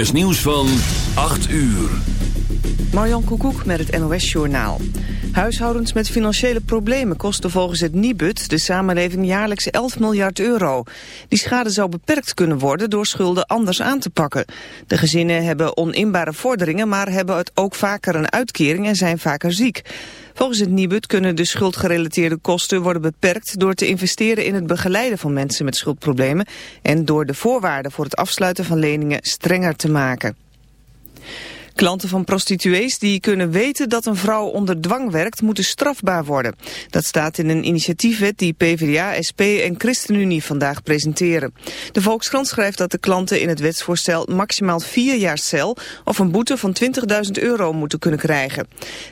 NOS nieuws van 8 uur. Marjan Koekoek met het NOS Journaal. Huishoudens met financiële problemen kosten volgens het Nibud de samenleving jaarlijks 11 miljard euro. Die schade zou beperkt kunnen worden door schulden anders aan te pakken. De gezinnen hebben oninbare vorderingen, maar hebben het ook vaker een uitkering en zijn vaker ziek. Volgens het Nibud kunnen de schuldgerelateerde kosten worden beperkt door te investeren in het begeleiden van mensen met schuldproblemen en door de voorwaarden voor het afsluiten van leningen strenger te maken. Klanten van prostituees die kunnen weten dat een vrouw onder dwang werkt, moeten strafbaar worden. Dat staat in een initiatiefwet die PvdA, SP en ChristenUnie vandaag presenteren. De Volkskrant schrijft dat de klanten in het wetsvoorstel maximaal vier jaar cel of een boete van 20.000 euro moeten kunnen krijgen.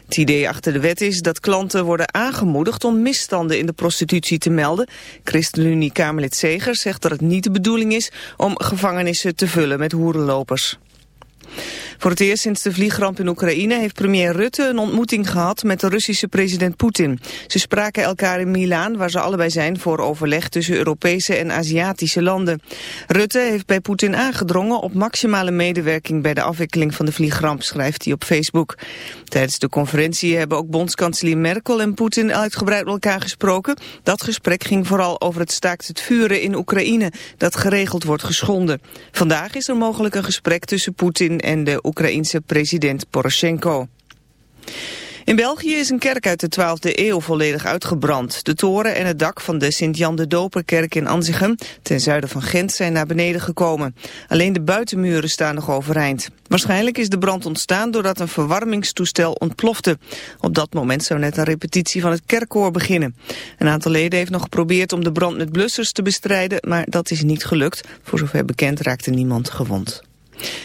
Het idee achter de wet is dat klanten worden aangemoedigd om misstanden in de prostitutie te melden. ChristenUnie-Kamerlid Segers zegt dat het niet de bedoeling is om gevangenissen te vullen met hoerenlopers. Voor het eerst sinds de vliegramp in Oekraïne heeft premier Rutte een ontmoeting gehad met de Russische president Poetin. Ze spraken elkaar in Milaan, waar ze allebei zijn voor overleg tussen Europese en Aziatische landen. Rutte heeft bij Poetin aangedrongen op maximale medewerking bij de afwikkeling van de vliegramp, schrijft hij op Facebook. Tijdens de conferentie hebben ook bondskanselier Merkel en Poetin uitgebreid met elkaar gesproken. Dat gesprek ging vooral over het staakt het vuren in Oekraïne, dat geregeld wordt geschonden. Vandaag is er mogelijk een gesprek tussen Poetin en de Oekraïense president Poroshenko. In België is een kerk uit de 12e eeuw volledig uitgebrand. De toren en het dak van de Sint-Jan de Doperkerk in Anzichem, ten zuiden van Gent, zijn naar beneden gekomen. Alleen de buitenmuren staan nog overeind. Waarschijnlijk is de brand ontstaan doordat een verwarmingstoestel ontplofte. Op dat moment zou net een repetitie van het kerkkoor beginnen. Een aantal leden heeft nog geprobeerd om de brand met blussers te bestrijden, maar dat is niet gelukt. Voor zover bekend raakte niemand gewond.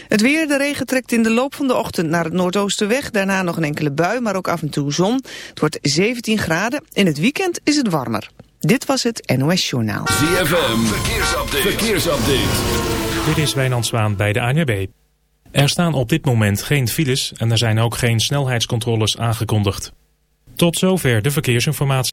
Het weer, de regen trekt in de loop van de ochtend naar het noordoosten weg. Daarna nog een enkele bui, maar ook af en toe zon. Het wordt 17 graden. In het weekend is het warmer. Dit was het NOS Journaal. ZFM, verkeersupdate. verkeersupdate. Dit is Wijnand Zwaan bij de ANWB. Er staan op dit moment geen files en er zijn ook geen snelheidscontroles aangekondigd. Tot zover de verkeersinformatie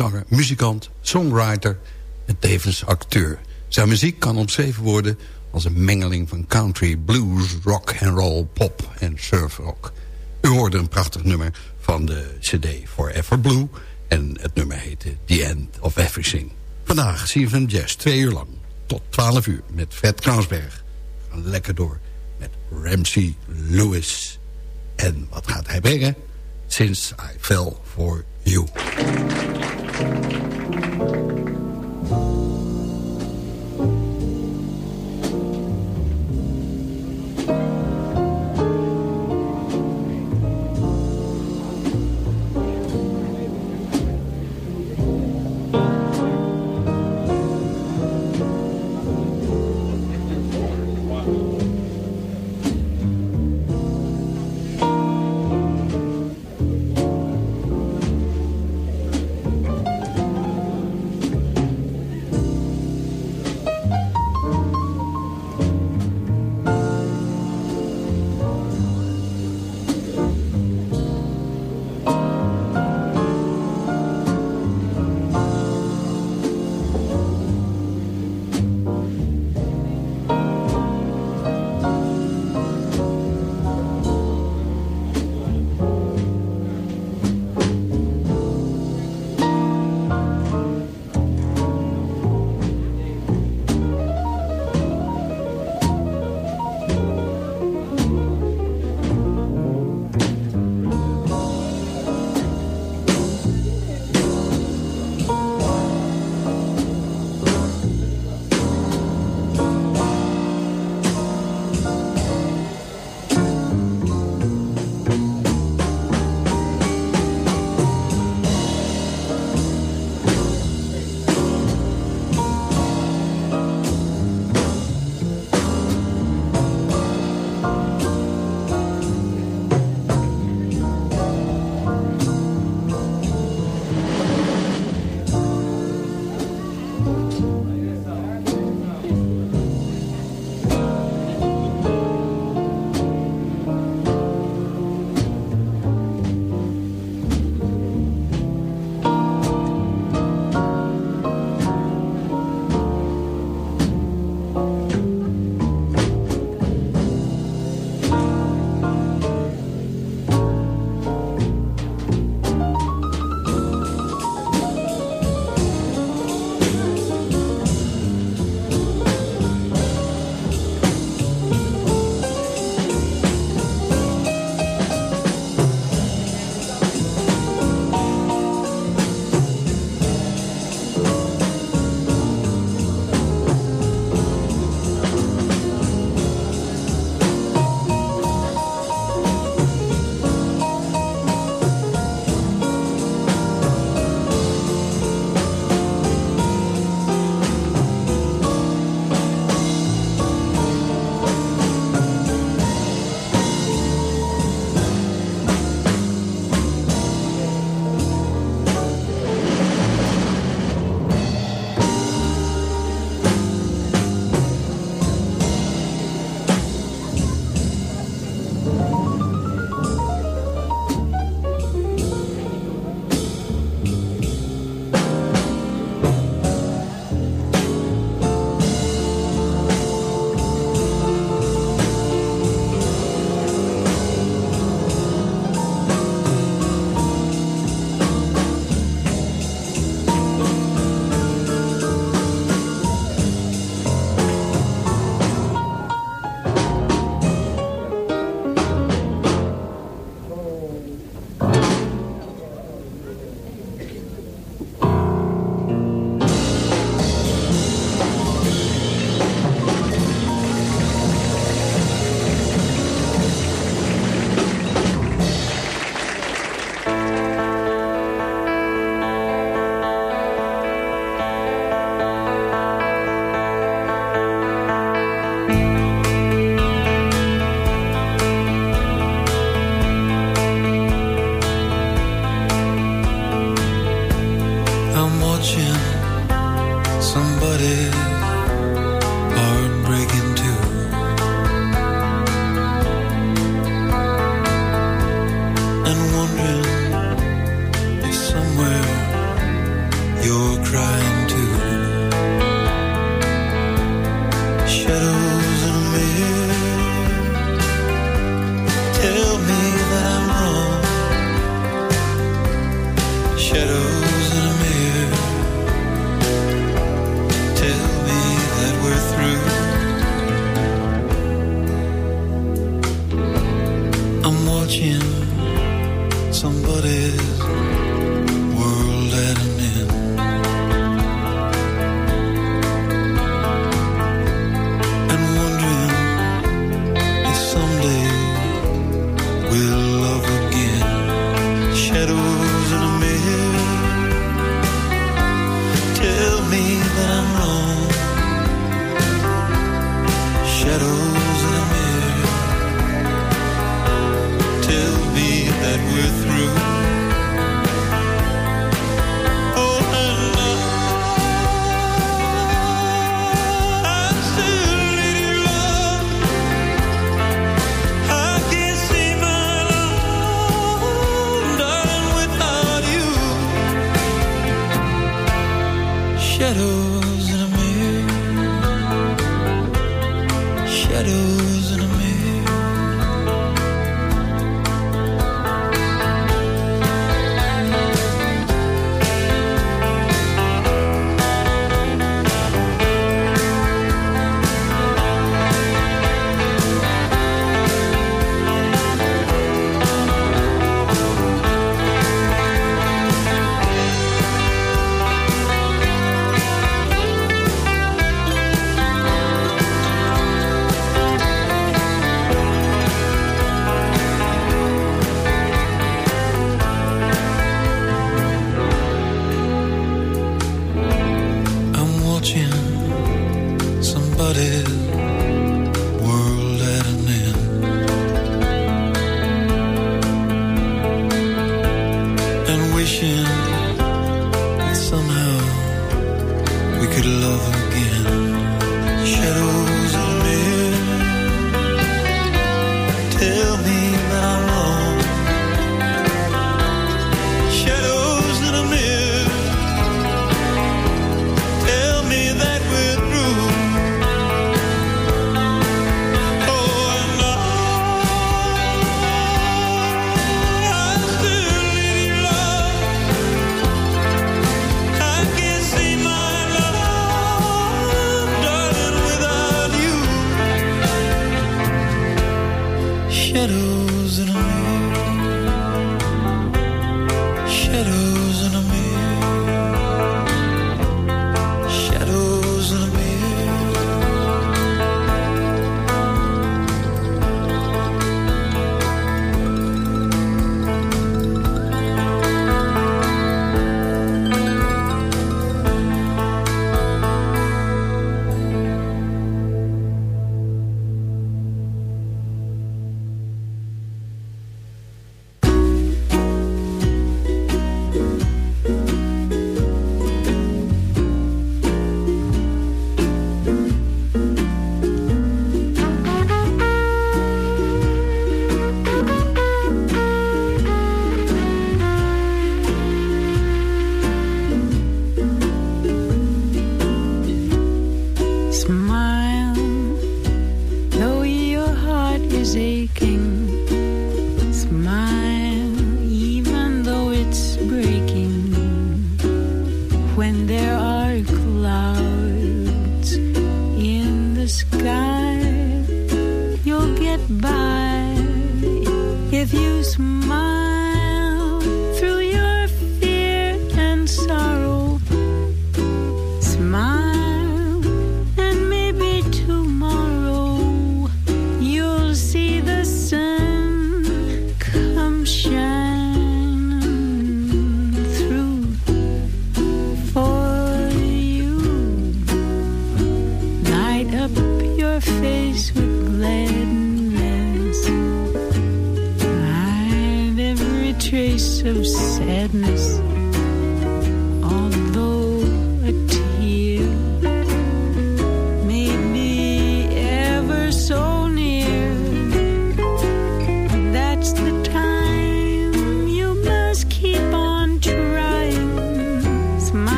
Amerikaanse zanger, muzikant, songwriter en tevens acteur. Zijn muziek kan omschreven worden als een mengeling van country, blues, rock and roll, pop en surfrock. U hoorde een prachtig nummer van de cd Forever Blue en het nummer heette The End of Everything. Vandaag CFM Jazz, twee uur lang, tot 12 uur met Fred Kransberg. Gaan lekker door met Ramsey Lewis. En wat gaat hij brengen? Since I Fell For You. Thank you. we're through. middle trace of sadness.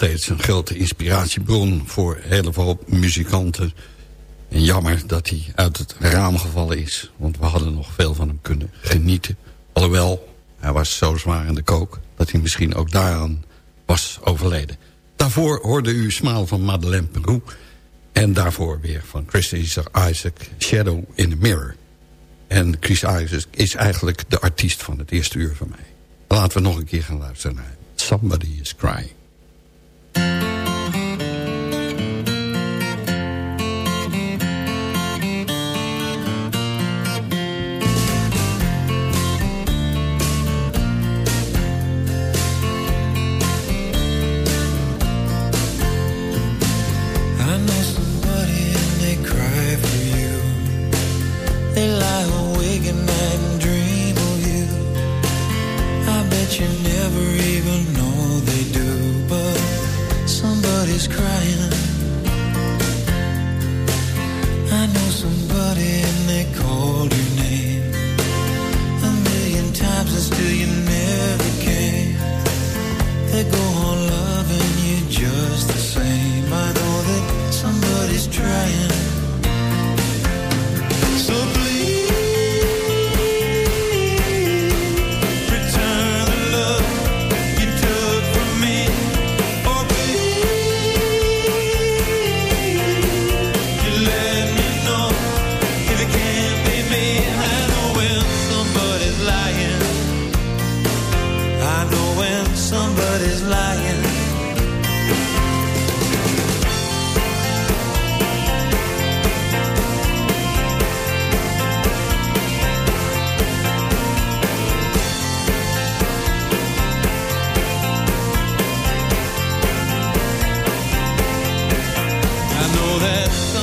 Een grote inspiratiebron voor heel veel muzikanten. En jammer dat hij uit het raam gevallen is. Want we hadden nog veel van hem kunnen genieten. Alhoewel, hij was zo zwaar in de kook... dat hij misschien ook daaraan was overleden. Daarvoor hoorde u Smaal van Madeleine Peru. En daarvoor weer van Chris Isaac, Shadow in the Mirror. En Chris Isaac is eigenlijk de artiest van het eerste uur van mij. Laten we nog een keer gaan luisteren naar Somebody is Crying.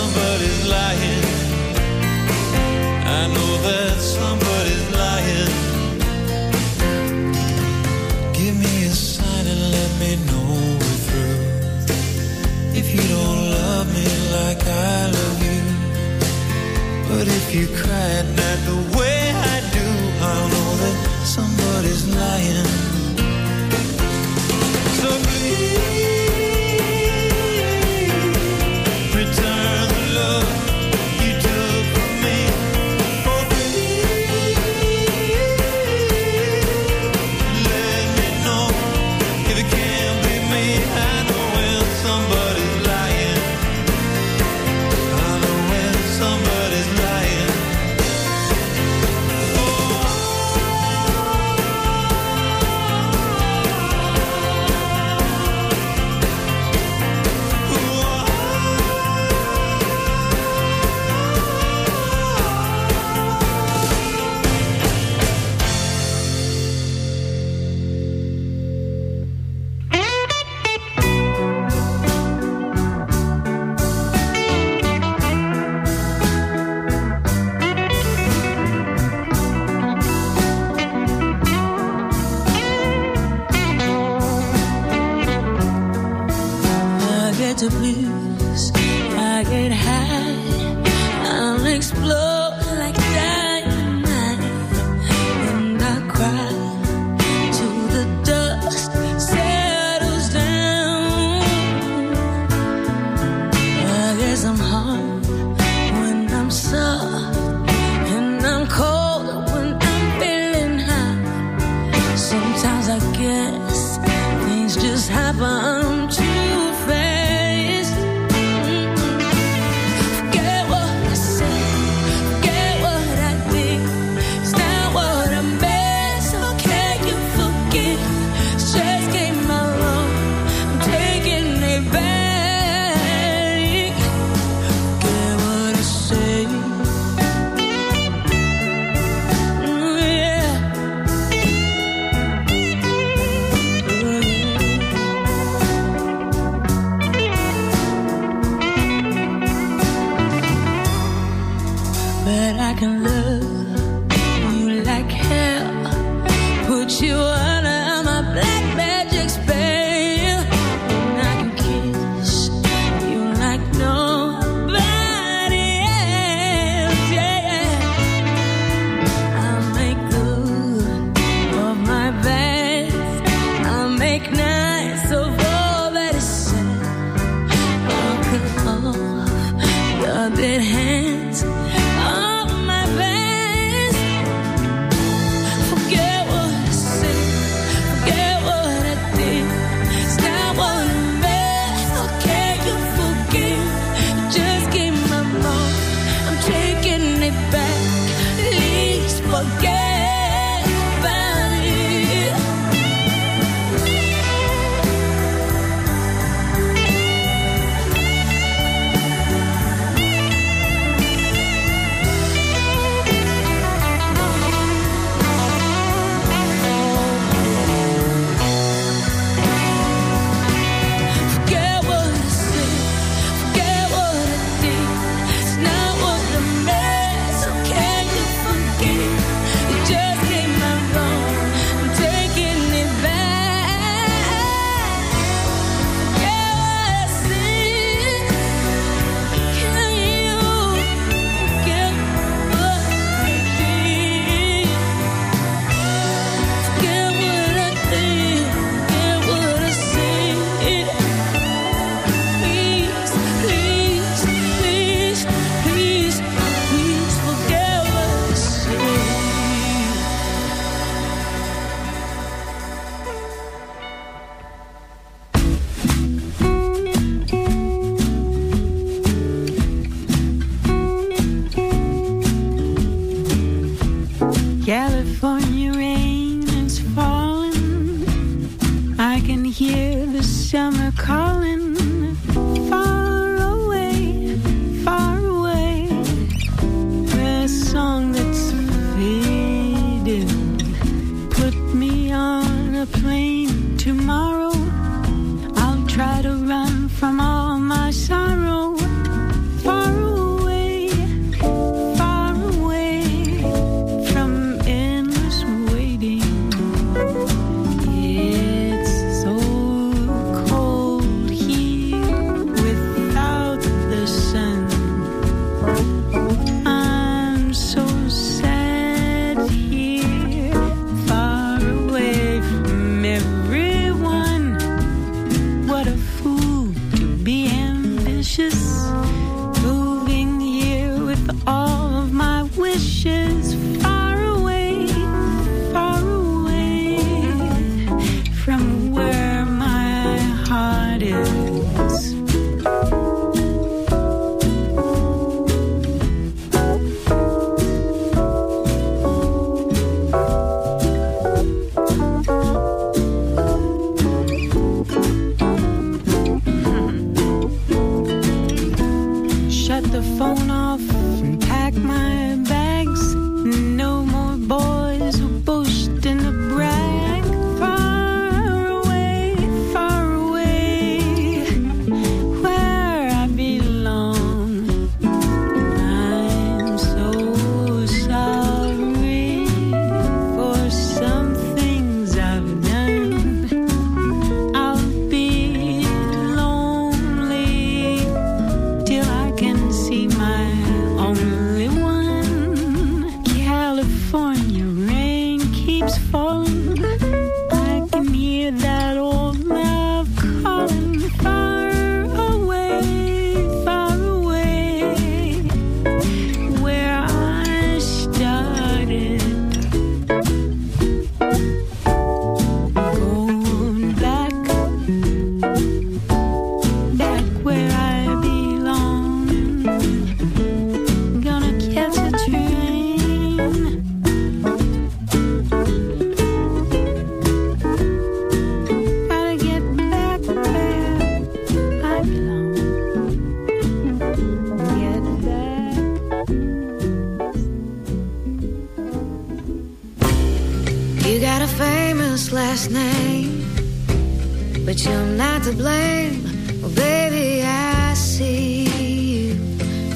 somebody's lying. I know that somebody's lying. Give me a sign and let me know we're through. If you don't love me like I love you, but if you cry at night the way I do, I know that somebody's lying.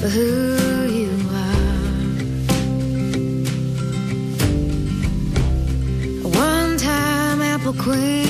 For who you are. A one time apple queen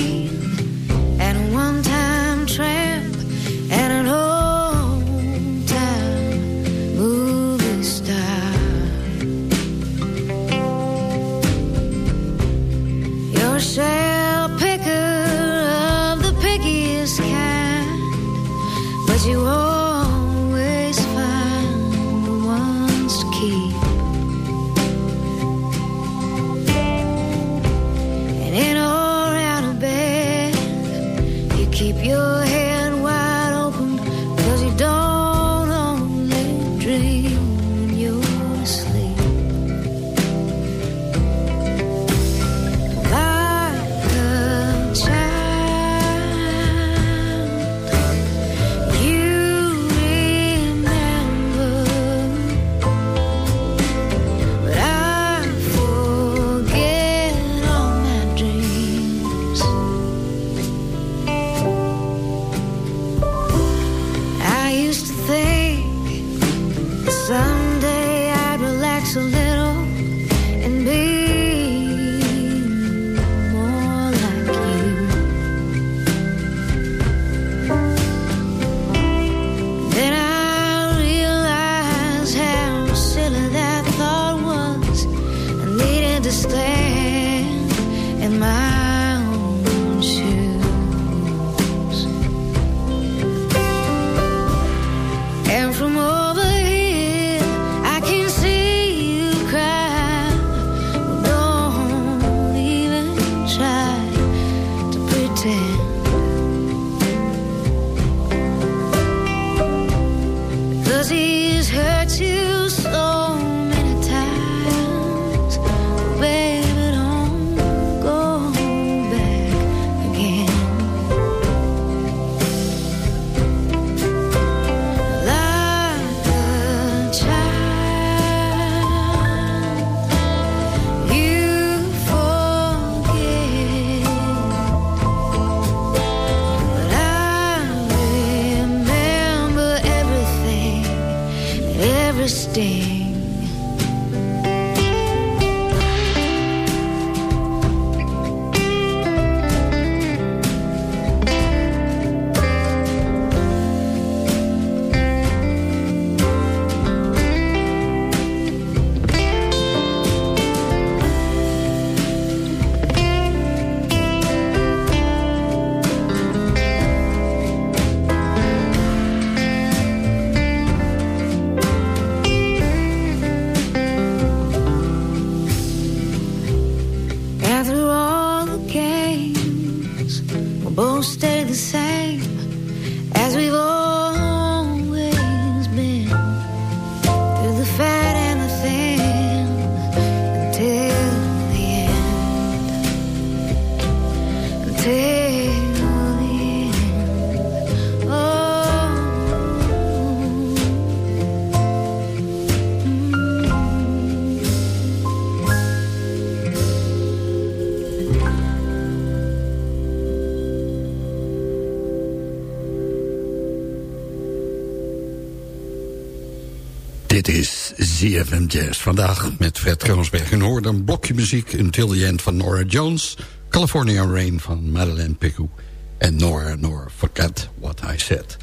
Dit is ZFM Jazz. Vandaag met Fred Kroonsberg. En hoorde een blokje muziek Until the End van Nora Jones... California Rain van Madeleine Picou... en Nora Nora Forget What I Said.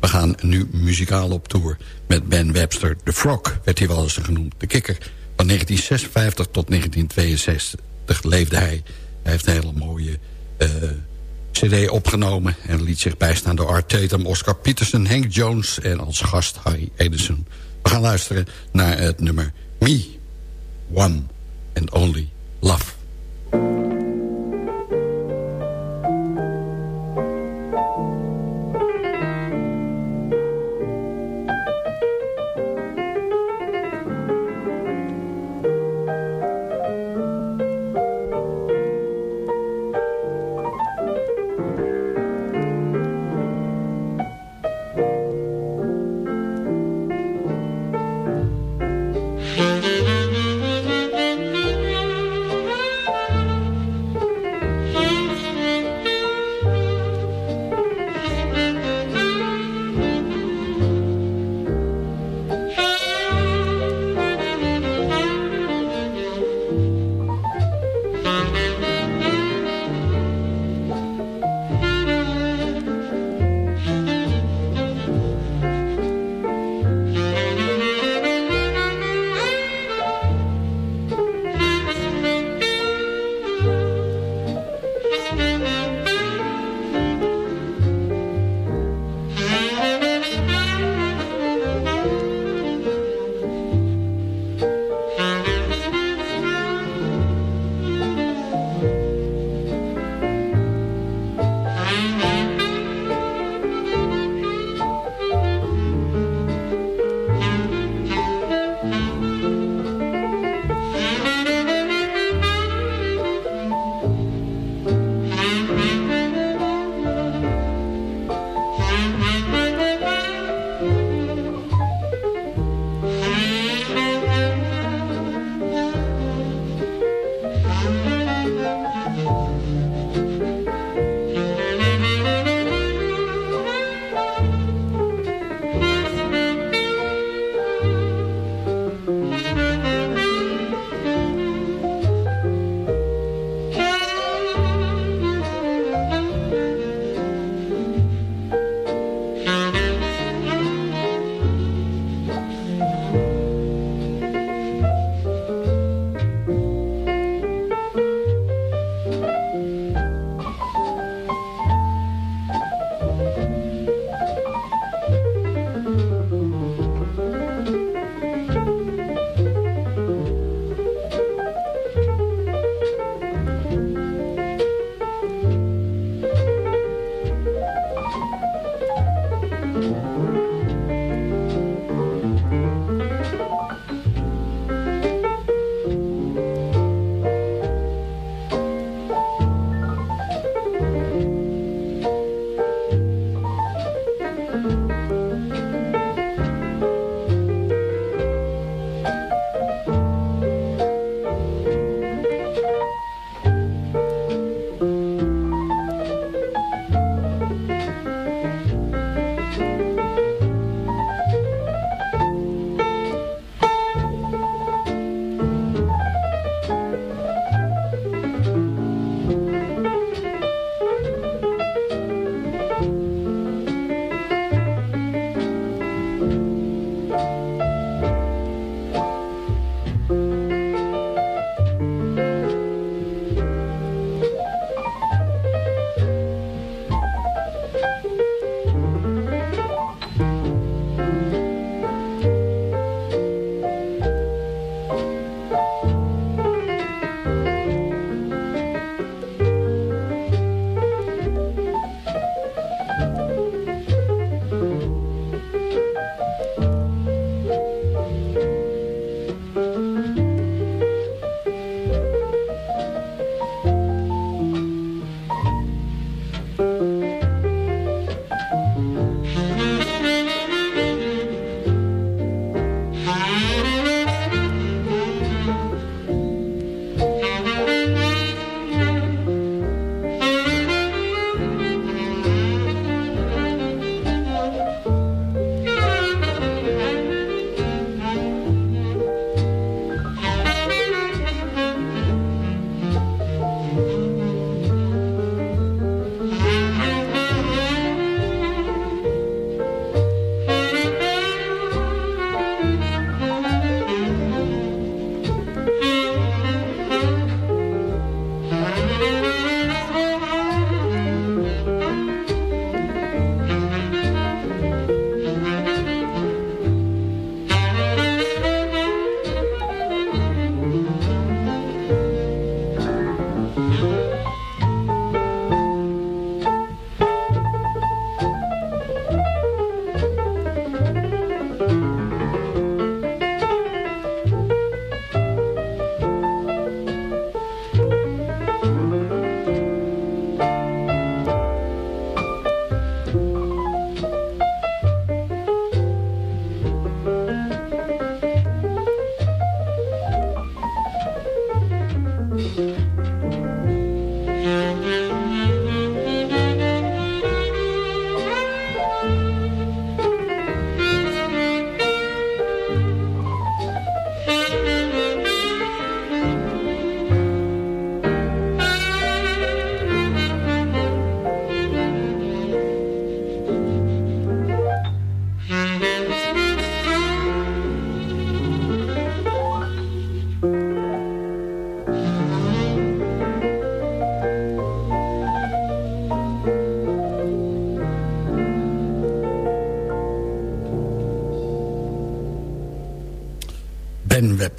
We gaan nu muzikaal op tour met Ben Webster. The Frog werd hij wel eens genoemd. De kikker. Van 1956 tot 1962 leefde hij. Hij heeft een hele mooie eh, cd opgenomen... en liet zich bijstaan door Art Tatum, Oscar Peterson, Hank Jones... en als gast Harry Edison. We gaan luisteren naar het nummer Me, One and Only Love.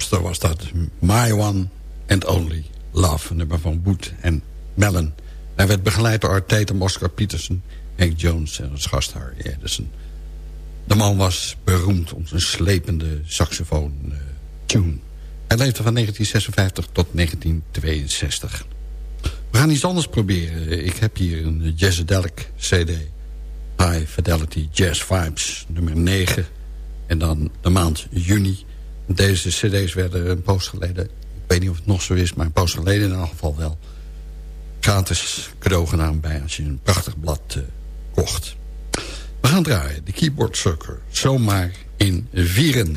Webster was dat. My One and Only Love. Nummer van Wood en Mellon. Hij werd begeleid door Tatum, Oscar Peterson, Hank Jones en als gast Harry Edison. De man was beroemd om zijn slepende saxofoon uh, tune. Hij leefde van 1956 tot 1962. We gaan iets anders proberen. Ik heb hier een Jazzadelic CD. High Fidelity Jazz Vibes, nummer 9. En dan de maand juni deze cd's werden een poos geleden... ik weet niet of het nog zo is, maar een poos geleden in elk geval wel... gratis cadeau gedaan bij als je een prachtig blad uh, kocht. We gaan draaien, de Keyboard Sucker. Zomaar in vieren.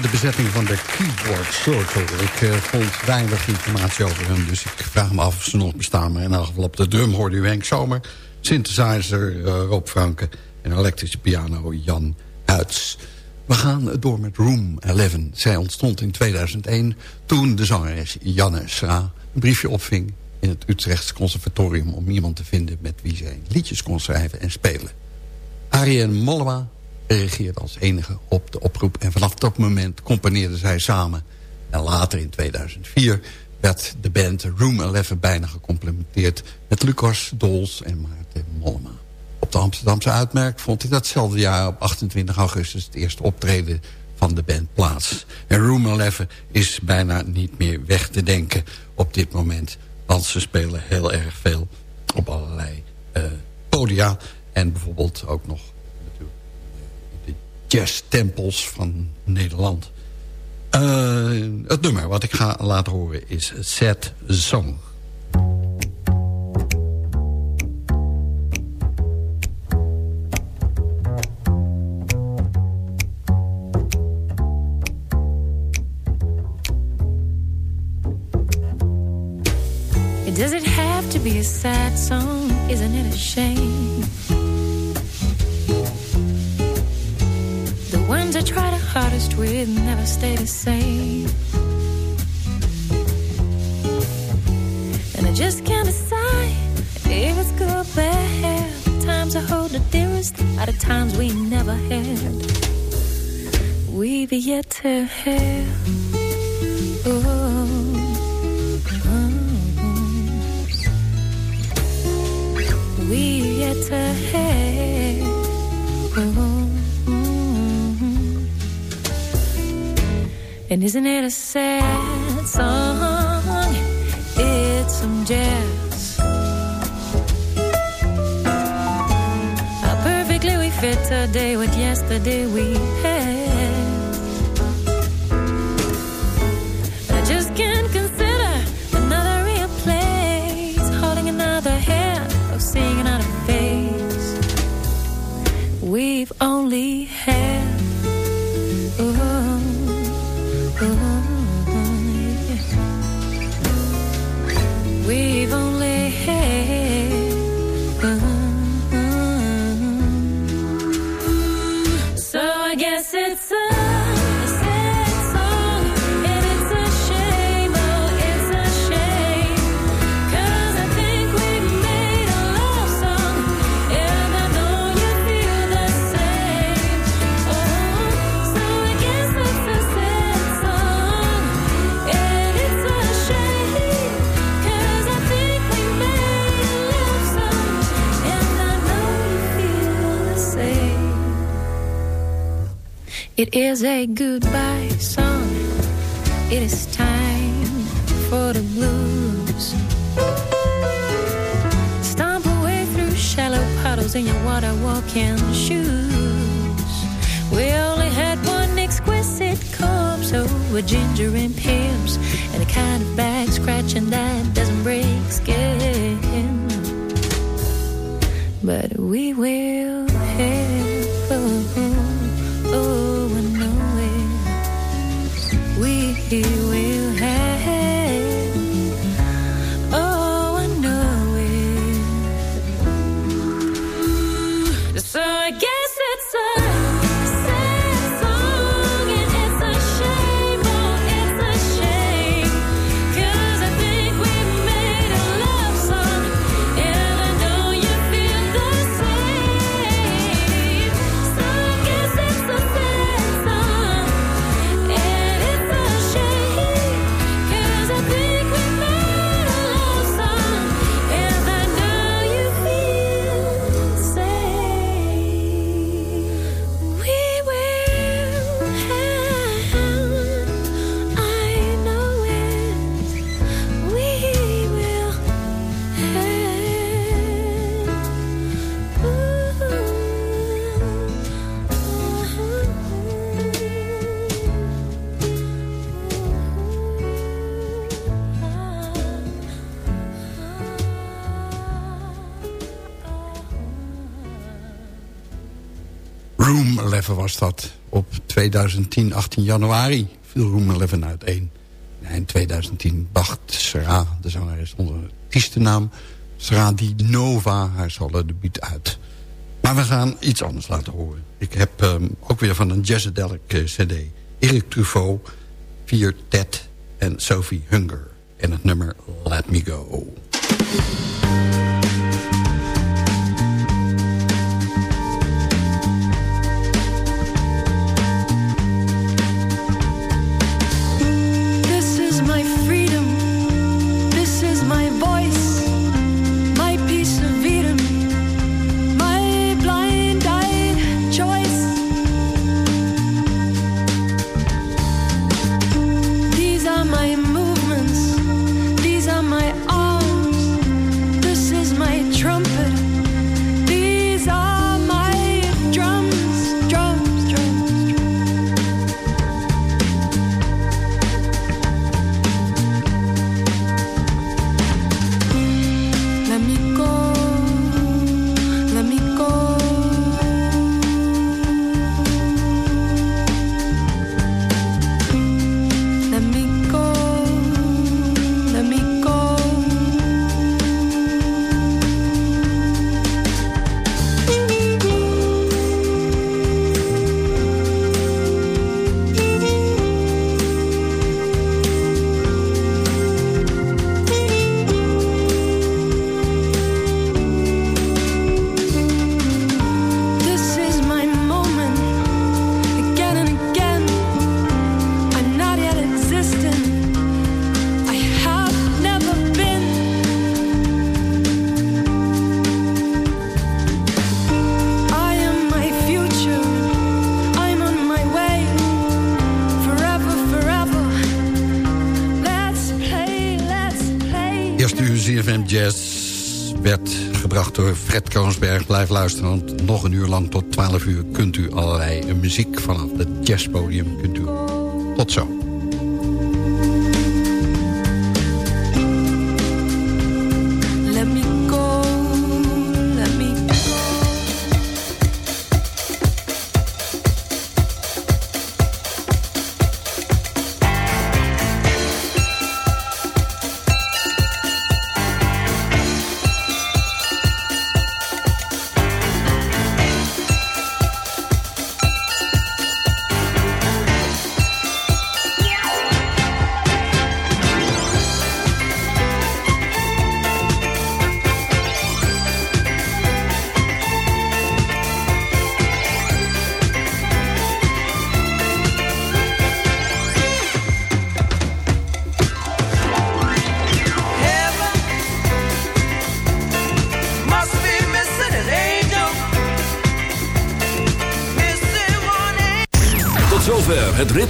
De bezetting van de Keyboard Circle. Ik uh, vond weinig informatie over hem, dus ik vraag me af of ze nog bestaan. Maar in elk geval op de drum hoorde u Henk Zomer, synthesizer uh, Rob Franke en elektrische piano Jan Huids. We gaan door met Room 11. Zij ontstond in 2001 toen de zangeres Janne Sra een briefje opving in het Utrechts Conservatorium... om iemand te vinden met wie zij liedjes kon schrijven en spelen. Ariane Mollema reageerde als enige op de oproep... en vanaf dat moment componeerden zij samen. En later in 2004 werd de band Room 11 bijna gecomplementeerd... met Lucas Dols en Maarten Mollema. Op de Amsterdamse uitmerk vond in datzelfde jaar op 28 augustus... het eerste optreden van de band plaats. En Room 11 is bijna niet meer weg te denken op dit moment... want ze spelen heel erg veel op allerlei uh, podia... en bijvoorbeeld ook nog jazztempels van Nederland. Uh, het nummer wat ik ga laten horen is Sad Song. Does it have to be a sad song? Isn't it a shame? With never stay the same. And I just can't decide if it's good or bad. Times I hold the dearest are the times we never had. We've yet to have. Oh, oh, oh. We've yet to have. And isn't it a sad song? It's some jazz. How perfectly we fit today with yesterday we had. It is a goodbye song. It is time for the blues. Stomp away through shallow puddles in your water walking shoes. We only had one exquisite corpse, so with ginger and pips, and a kind of back scratching that doesn't break skin. But we will Room 11 was dat. Op 2010, 18 januari viel Room 11 uiteen. En in 2010 bracht Sera, de zangeres onder artiestennaam... Sera Di Nova, haar solo debuut uit. Maar we gaan iets anders laten horen. Ik heb um, ook weer van een Jazzadelic uh, cd. Eric Truffaut, Vier Ted en Sophie Hunger. En het nummer Let Me Go. Fred Kroonsberg. Blijf luisteren, want nog een uur lang tot 12 uur... kunt u allerlei muziek vanaf het jazzpodium kunt u. Tot zo.